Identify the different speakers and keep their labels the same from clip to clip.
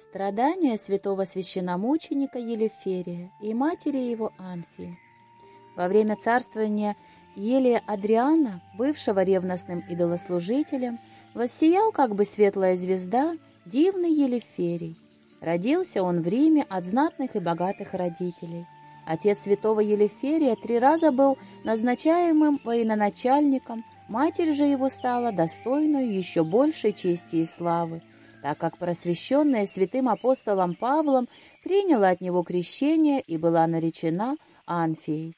Speaker 1: Страдания святого священномученика Елеферия и матери его Анфии. Во время царствования Елия Адриана, бывшего ревностным идолослужителем, воссиял как бы светлая звезда, дивный Елеферий. Родился он в Риме от знатных и богатых родителей. Отец святого Елеферия три раза был назначаемым военачальником, матерь же его стала достойную еще большей чести и славы, так как просвещенная святым апостолом Павлом приняла от него крещение и была наречена Анфией.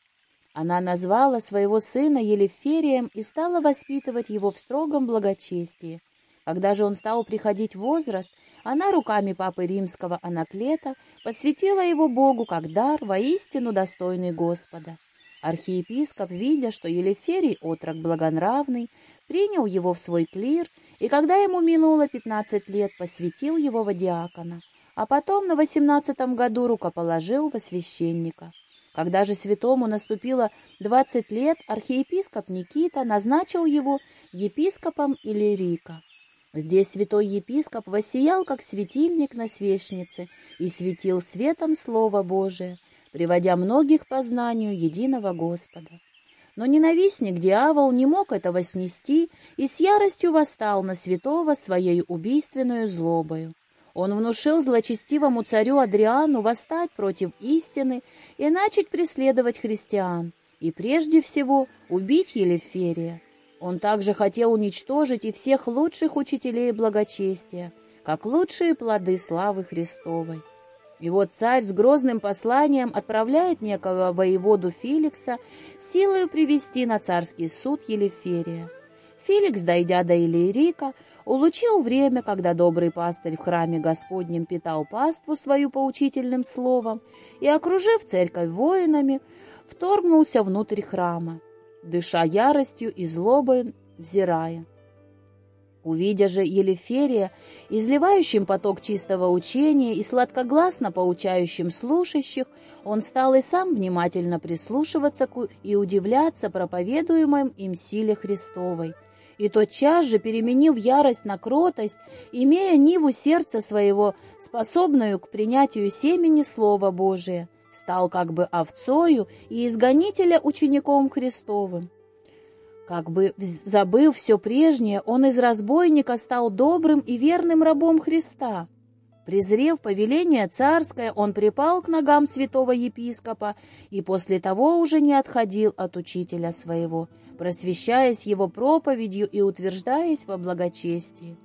Speaker 1: Она назвала своего сына Елеферием и стала воспитывать его в строгом благочестии. Когда же он стал приходить в возраст, она руками папы римского Анаклета посвятила его Богу как дар, воистину достойный Господа. Архиепископ, видя, что Елеферий отрок благонравный, принял его в свой клир и когда ему минуло пятнадцать лет, посвятил его во диакона, а потом на восемнадцатом году рукоположил во священника. Когда же святому наступило двадцать лет, архиепископ Никита назначил его епископом Иллирика. Здесь святой епископ воссиял, как светильник на свечнице, и светил светом Слово Божие, приводя многих по знанию единого Господа. Но ненавистник дьявол не мог этого снести и с яростью восстал на святого своей убийственную злобою. Он внушил злочестивому царю Адриану восстать против истины и начать преследовать христиан, и прежде всего убить Елеферия. Он также хотел уничтожить и всех лучших учителей благочестия, как лучшие плоды славы Христовой. И вот царь с грозным посланием отправляет некого воеводу Феликса силою привести на царский суд Елеферия. Феликс, дойдя до Илирика, улучил время, когда добрый пастырь в храме Господнем питал паству свою поучительным словом и, окружив церковь воинами, вторгнулся внутрь храма, дыша яростью и злобой, взирая. Увидя же Елеферия, изливающим поток чистого учения и сладкогласно поучающим слушающих, он стал и сам внимательно прислушиваться и удивляться проповедуемым им силе Христовой. И тотчас же, переменив ярость на кротость, имея ниву сердца своего, способную к принятию семени Слова Божия, стал как бы овцою и изгонителя учеником Христовым. Как бы забыв все прежнее, он из разбойника стал добрым и верным рабом Христа. Презрев повеление царское, он припал к ногам святого епископа и после того уже не отходил от учителя своего, просвещаясь его проповедью и утверждаясь во благочестии.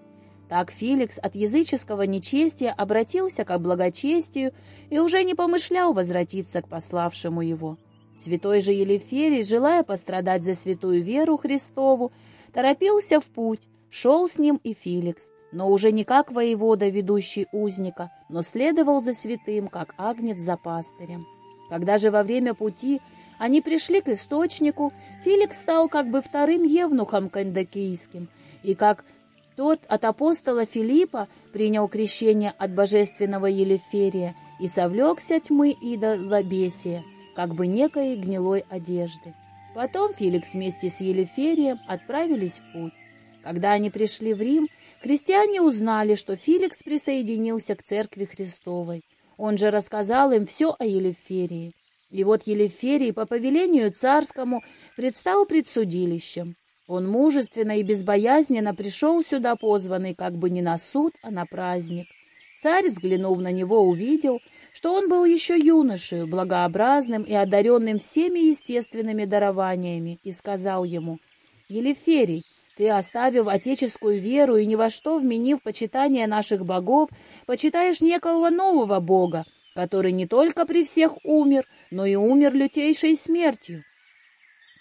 Speaker 1: Так Филикс от языческого нечестия обратился к благочестию и уже не помышлял возвратиться к пославшему его. Святой же Елеферий, желая пострадать за святую веру Христову, торопился в путь, шел с ним и Филикс, но уже не как воевода, ведущий узника, но следовал за святым, как агнец за пастырем. Когда же во время пути они пришли к источнику, Филикс стал как бы вторым евнухом кандакийским, и как тот от апостола Филиппа принял крещение от божественного Елеферия и совлекся тьмы идолобесия, как бы некой гнилой одежды. Потом Феликс вместе с Елеферием отправились в путь. Когда они пришли в Рим, христиане узнали, что Феликс присоединился к церкви Христовой. Он же рассказал им все о Елеферии. И вот Елеферий по повелению царскому предстал пред судилищем. Он мужественно и безбоязненно пришел сюда позванный как бы не на суд, а на праздник. Царь, взглянув на него, увидел, что он был еще юношей, благообразным и одаренным всеми естественными дарованиями, и сказал ему, «Елеферий, ты, оставив отеческую веру и ни во что вменив почитание наших богов, почитаешь некого нового бога, который не только при всех умер, но и умер лютейшей смертью».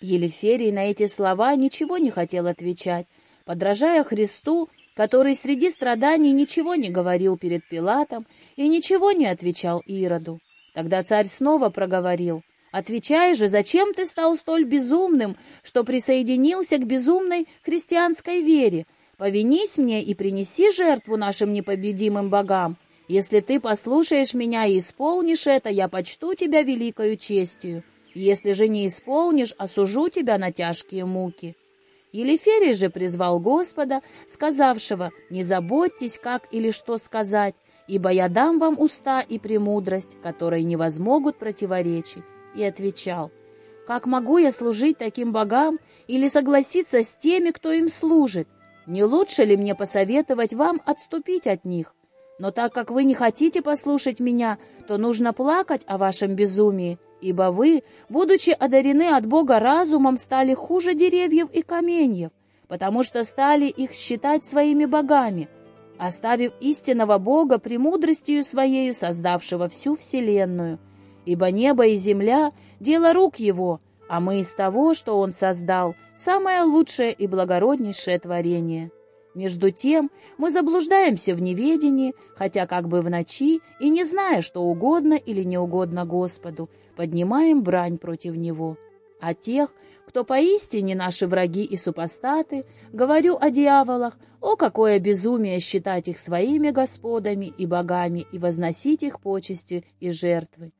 Speaker 1: Елеферий на эти слова ничего не хотел отвечать, подражая Христу, который среди страданий ничего не говорил перед Пилатом и ничего не отвечал Ироду. Тогда царь снова проговорил, «Отвечай же, зачем ты стал столь безумным, что присоединился к безумной христианской вере? Повинись мне и принеси жертву нашим непобедимым богам. Если ты послушаешь меня и исполнишь это, я почту тебя великою честью. Если же не исполнишь, осужу тебя на тяжкие муки». Елеферий же призвал Господа, сказавшего, «Не заботьтесь, как или что сказать, ибо я дам вам уста и премудрость, которые не возмогут противоречить. И отвечал, как могу я служить таким богам или согласиться с теми, кто им служит? Не лучше ли мне посоветовать вам отступить от них? Но так как вы не хотите послушать меня, то нужно плакать о вашем безумии, ибо вы, будучи одарены от Бога разумом, стали хуже деревьев и каменьев, потому что стали их считать своими богами, оставив истинного Бога премудростью Своею, создавшего всю вселенную. Ибо небо и земля — дело рук Его, а мы из того, что Он создал, самое лучшее и благороднейшее творение. Между тем мы заблуждаемся в неведении, хотя как бы в ночи, и не зная, что угодно или не угодно Господу, поднимаем брань против Него. А тех, кто поистине наши враги и супостаты, говорю о дьяволах, о какое безумие считать их своими господами и богами и возносить их почести и жертвы.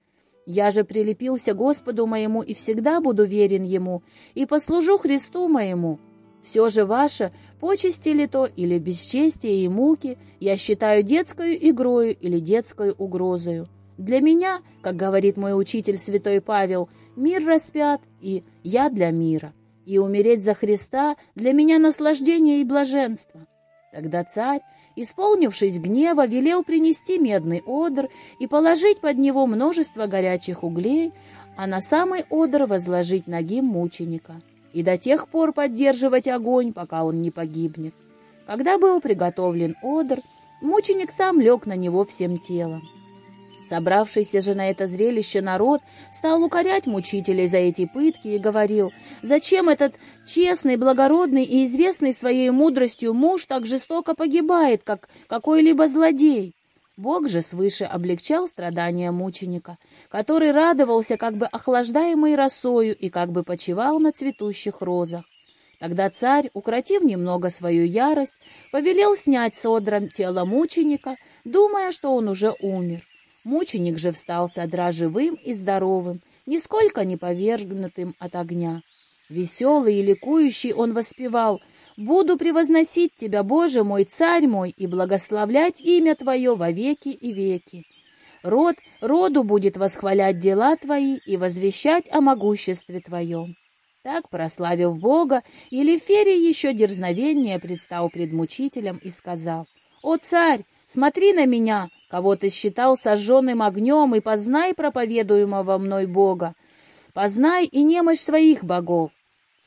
Speaker 1: Я же прилепился Господу моему и всегда буду верен Ему, и послужу Христу моему, все же ваше, почести ли то или бесчестие и муки, я считаю детскою игрою или детской угрозою. Для меня, как говорит мой учитель святой Павел, мир распят, и я для мира. И умереть за Христа для меня наслаждение и блаженство. Тогда царь, исполнившись гнева, велел принести медный одр и положить под него множество горячих углей, а на самый одр возложить ноги мученика и до тех пор поддерживать огонь, пока он не погибнет. Когда был приготовлен одр, мученик сам лег на него всем телом. Собравшийся же на это зрелище народ стал укорять мучителей за эти пытки и говорил, зачем этот честный, благородный и известный своей мудростью муж так жестоко погибает, как какой-либо злодей. Бог же свыше облегчал страдания мученика, который радовался, как бы охлаждаемой росою, и как бы почивал на цветущих розах. Тогда царь, укротив немного свою ярость, повелел снять с одром тело мученика, думая, что он уже умер. Мученик же встал с живым и здоровым, нисколько не повергнутым от огня. Веселый и ликующий он воспевал — Буду превозносить Тебя, Боже мой, Царь мой, и благословлять имя Твое во веки и веки. Род роду будет восхвалять дела Твои и возвещать о могуществе Твоем. Так, прославив Бога, Елиферий еще дерзновение предстал пред мучителем и сказал, «О, царь, смотри на меня, кого ты считал сожженным огнем, и познай проповедуемого мной Бога, познай и немощь своих богов,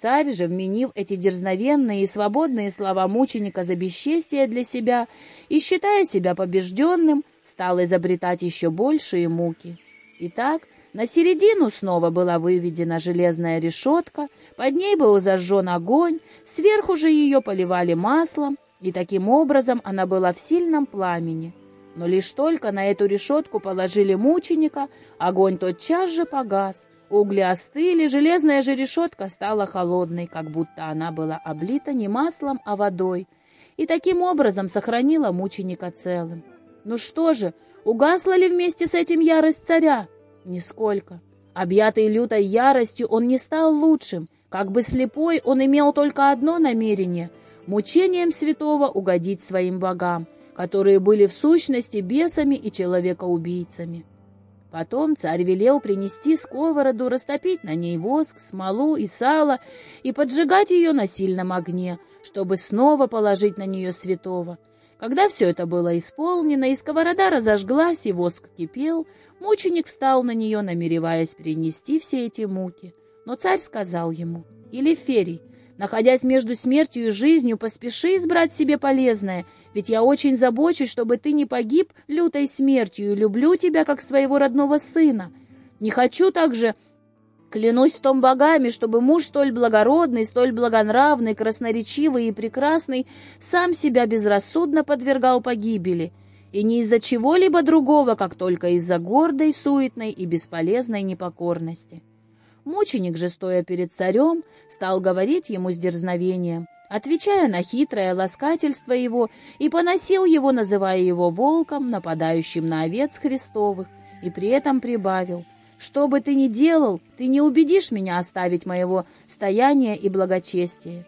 Speaker 1: Царь же, вменив эти дерзновенные и свободные слова мученика за бесчестие для себя и считая себя побежденным, стал изобретать еще большие муки. Итак, на середину снова была выведена железная решетка, под ней был зажжен огонь, сверху же ее поливали маслом, и таким образом она была в сильном пламени. Но лишь только на эту решетку положили мученика, огонь тотчас же погас, Угли остыли, железная же решетка стала холодной, как будто она была облита не маслом, а водой, и таким образом сохранила мученика целым. Ну что же, угасла ли вместе с этим ярость царя? Нисколько. Объятый лютой яростью, он не стал лучшим. Как бы слепой, он имел только одно намерение — мучением святого угодить своим богам, которые были в сущности бесами и человекоубийцами. Потом царь велел принести сковороду, растопить на ней воск, смолу и сало и поджигать ее на сильном огне, чтобы снова положить на нее святого. Когда все это было исполнено, и сковорода разожглась, и воск кипел, мученик встал на нее, намереваясь перенести все эти муки. Но царь сказал ему, «Илиферий, Находясь между смертью и жизнью, поспеши избрать себе полезное, ведь я очень забочусь, чтобы ты не погиб лютой смертью и люблю тебя, как своего родного сына. Не хочу также, клянусь в том богами, чтобы муж столь благородный, столь благонравный, красноречивый и прекрасный сам себя безрассудно подвергал погибели, и не из-за чего-либо другого, как только из-за гордой, суетной и бесполезной непокорности». Мученик же, стоя перед царем, стал говорить ему с дерзновением, отвечая на хитрое ласкательство его, и поносил его, называя его волком, нападающим на овец Христовых, и при этом прибавил, «Что бы ты ни делал, ты не убедишь меня оставить моего стояния и благочестия».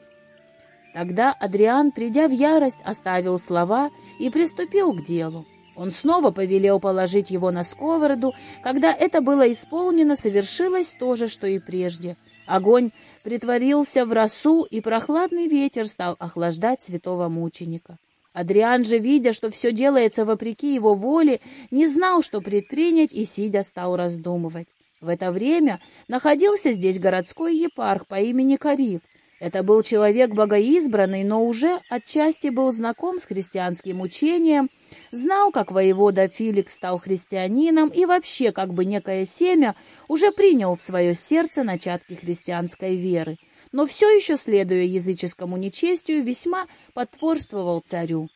Speaker 1: Тогда Адриан, придя в ярость, оставил слова и приступил к делу. Он снова повелел положить его на сковороду. Когда это было исполнено, совершилось то же, что и прежде. Огонь притворился в росу, и прохладный ветер стал охлаждать святого мученика. Адриан же, видя, что все делается вопреки его воле, не знал, что предпринять, и, сидя, стал раздумывать. В это время находился здесь городской епарх по имени Кариф. Это был человек богоизбранный, но уже отчасти был знаком с христианским учением, знал, как воевода Филикс стал христианином и вообще, как бы некое семя, уже принял в свое сердце начатки христианской веры, но все еще, следуя языческому нечестию, весьма подтворствовал царю.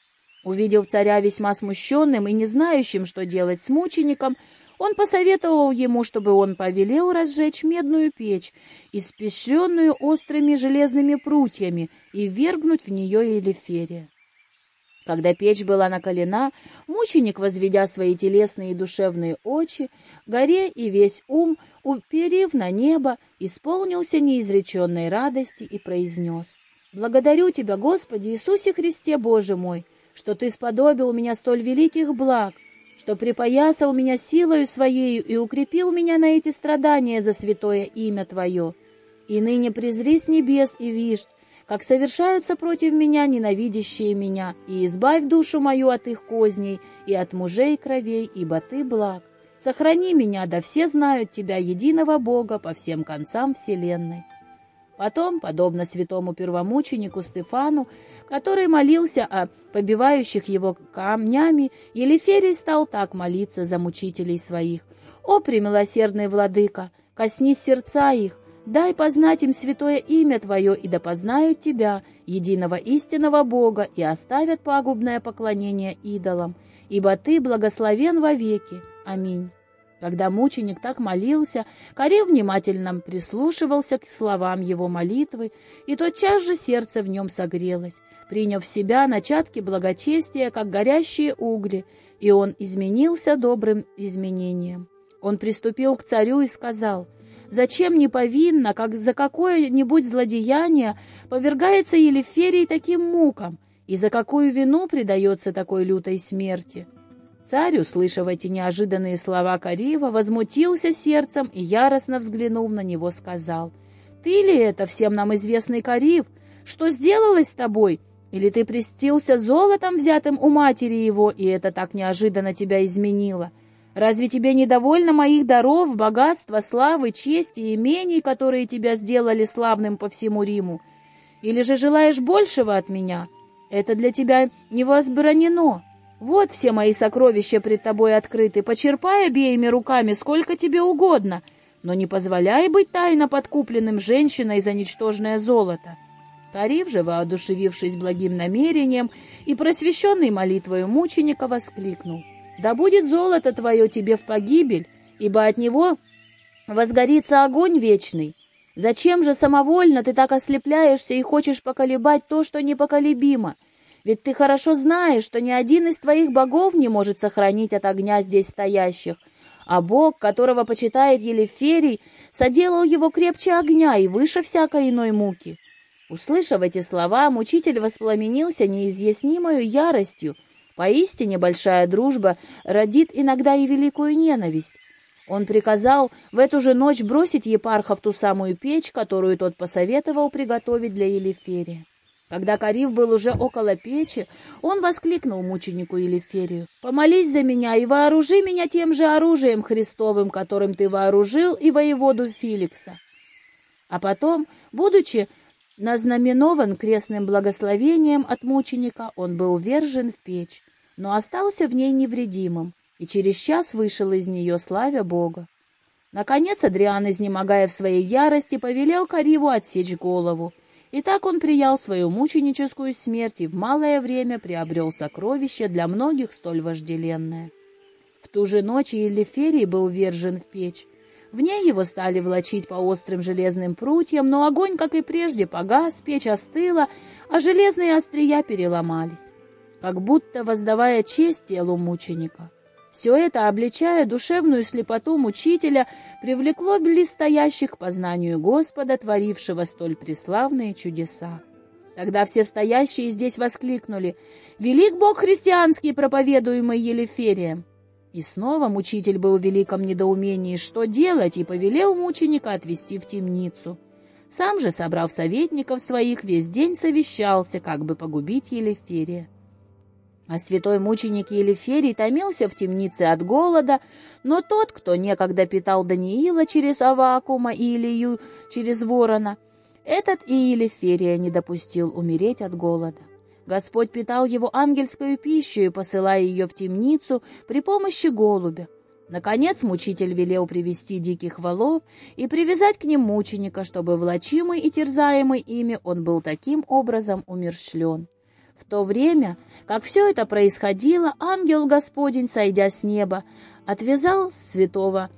Speaker 1: Увидев царя весьма смущенным и не знающим, что делать с мучеником, он посоветовал ему, чтобы он повелел разжечь медную печь, испещренную острыми железными прутьями, и вергнуть в нее Елиферия. Когда печь была накалена, мученик, возведя свои телесные и душевные очи, горе и весь ум, уперев на небо, исполнился неизреченной радости и произнес «Благодарю Тебя, Господи Иисусе Христе, Боже мой, что Ты сподобил меня столь великих благ, что припоясал меня силою Своею и укрепил меня на эти страдания за святое имя Твое. И ныне презри с небес и вишь, как совершаются против меня ненавидящие меня, и избавь душу мою от их козней и от мужей кровей, ибо Ты благ. Сохрани меня, да все знают Тебя, единого Бога, по всем концам вселенной. Потом, подобно святому первомученику Стефану, который молился о побивающих его камнями, Елиферий стал так молиться за мучителей своих. «О, премилосердный владыка, коснись сердца их, дай познать им святое имя Твое, и да познают Тебя, единого истинного Бога, и оставят пагубное поклонение идолам, ибо Ты благословен вовеки. Аминь». Когда мученик так молился, Коре внимательно прислушивался к словам его молитвы, и тотчас же сердце в нем согрелось, приняв в себя начатки благочестия, как горящие угли, и он изменился добрым изменением. Он приступил к царю и сказал, «Зачем не повинно, как за какое-нибудь злодеяние повергается Елиферий таким мукам, и за какую вину предается такой лютой смерти?» Царь, услышав эти неожиданные слова Карива, возмутился сердцем и, яростно взглянув на него, сказал, «Ты ли это всем нам известный Карив? Что сделалось с тобой? Или ты престился золотом, взятым у матери его, и это так неожиданно тебя изменило? Разве тебе недовольно моих даров, богатства, славы, чести и имений, которые тебя сделали славным по всему Риму? Или же желаешь большего от меня? Это для тебя не возбранено». Вот все мои сокровища пред тобой открыты, почерпай обеими руками сколько тебе угодно, но не позволяй быть тайно подкупленным женщиной за ничтожное золото». Тариф же, воодушевившись благим намерением и просвещенный молитвою мученика, воскликнул. «Да будет золото твое тебе в погибель, ибо от него возгорится огонь вечный. Зачем же самовольно ты так ослепляешься и хочешь поколебать то, что непоколебимо?» Ведь ты хорошо знаешь, что ни один из твоих богов не может сохранить от огня здесь стоящих, а бог, которого почитает Елеферий, соделал его крепче огня и выше всякой иной муки». Услышав эти слова, мучитель воспламенился неизъяснимою яростью. Поистине большая дружба родит иногда и великую ненависть. Он приказал в эту же ночь бросить епарха в ту самую печь, которую тот посоветовал приготовить для Елиферия. Когда Кариф был уже около печи, он воскликнул мученику Елиферию, «Помолись за меня и вооружи меня тем же оружием Христовым, которым ты вооружил и воеводу Филикса». А потом, будучи назнаменован крестным благословением от мученика, он был вержен в печь, но остался в ней невредимым, и через час вышел из нее, славя Бога. Наконец Адриан, изнемогая в своей ярости, повелел Кариву отсечь голову, и так он приял свою мученическую смерть и в малое время приобрел сокровище для многих столь вожделенное. В ту же ночь Елиферий был вержен в печь. В ней его стали влачить по острым железным прутьям, но огонь, как и прежде, погас, печь остыла, а железные острия переломались, как будто воздавая честь телу мученика. Все это, обличая душевную слепоту мучителя, привлекло близстоящих к познанию Господа, творившего столь преславные чудеса. Тогда все стоящие здесь воскликнули «Велик Бог христианский, проповедуемый Елеферием!» И снова мучитель был в великом недоумении, что делать, и повелел мученика отвести в темницу. Сам же, собрав советников своих, весь день совещался, как бы погубить Елеферия. А святой мученик Елеферий томился в темнице от голода, но тот, кто некогда питал Даниила через Авакума и Илию через ворона, этот и Елеферия не допустил умереть от голода. Господь питал его ангельскую пищу, посылая ее в темницу при помощи голубя. Наконец мучитель велел привести диких волов и привязать к ним мученика, чтобы влачимый и терзаемый ими он был таким образом умершлен. В то время, как все это происходило, ангел Господень, сойдя с неба, отвязал святого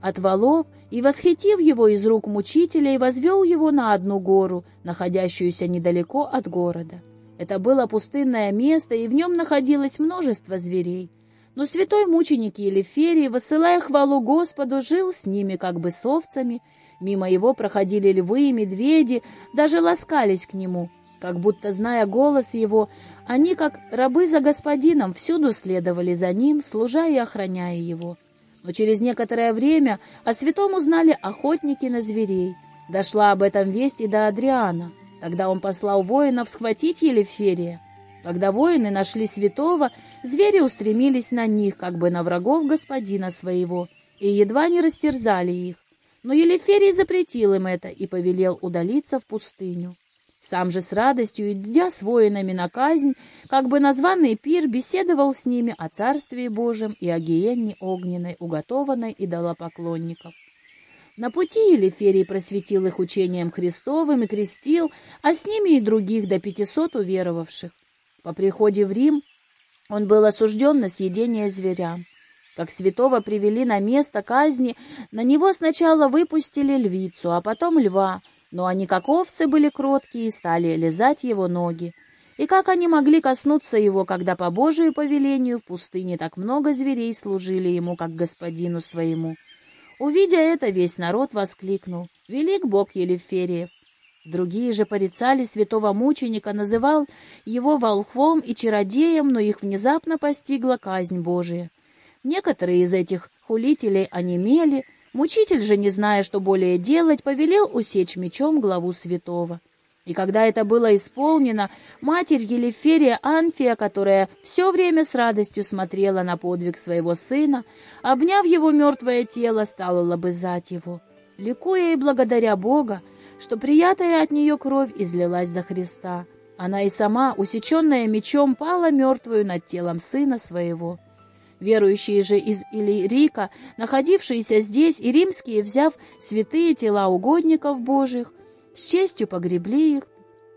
Speaker 1: от валов и, восхитив его из рук мучителей, возвел его на одну гору, находящуюся недалеко от города. Это было пустынное место, и в нем находилось множество зверей. Но святой мученик Елеферий, высылая хвалу Господу, жил с ними как бы с овцами. Мимо его проходили львы и медведи, даже ласкались к нему — как будто, зная голос его, они, как рабы за господином, всюду следовали за ним, служа и охраняя его. Но через некоторое время о святом узнали охотники на зверей. Дошла об этом весть и до Адриана. Тогда он послал воинов схватить Елеферия. Когда воины нашли святого, звери устремились на них, как бы на врагов господина своего, и едва не растерзали их. Но Елеферий запретил им это и повелел удалиться в пустыню. Сам же с радостью, идя с воинами на казнь, как бы названный пир беседовал с ними о Царстве Божьем и о гиенне огненной, уготованной идолопоклонников. На пути Елиферий просветил их учением Христовым и крестил, а с ними и других до пятисот уверовавших. По приходе в Рим он был осужден на съедение зверям. Как святого привели на место казни, на него сначала выпустили львицу, а потом льва — но они, как овцы, были кроткие и стали лизать его ноги. И как они могли коснуться его, когда по Божию повелению в пустыне так много зверей служили ему, как господину своему? Увидя это, весь народ воскликнул «Велик Бог Елефериев!» Другие же порицали святого мученика, называл его волхвом и чародеем, но их внезапно постигла казнь Божия. Некоторые из этих хулителей онемели, Мучитель же, не зная, что более делать, повелел усечь мечом главу святого. И когда это было исполнено, матерь Елеферия Анфия, которая все время с радостью смотрела на подвиг своего сына, обняв его мертвое тело, стала лобызать его, ликуя и благодаря Бога, что приятая от нее кровь излилась за Христа. Она и сама, усеченная мечом, пала мертвую над телом сына своего. Верующие же из Иллирика, находившиеся здесь, и римские, взяв святые тела угодников Божьих, с честью погребли их,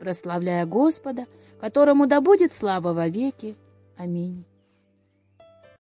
Speaker 1: прославляя Господа, которому да будет слава вовеки. Аминь.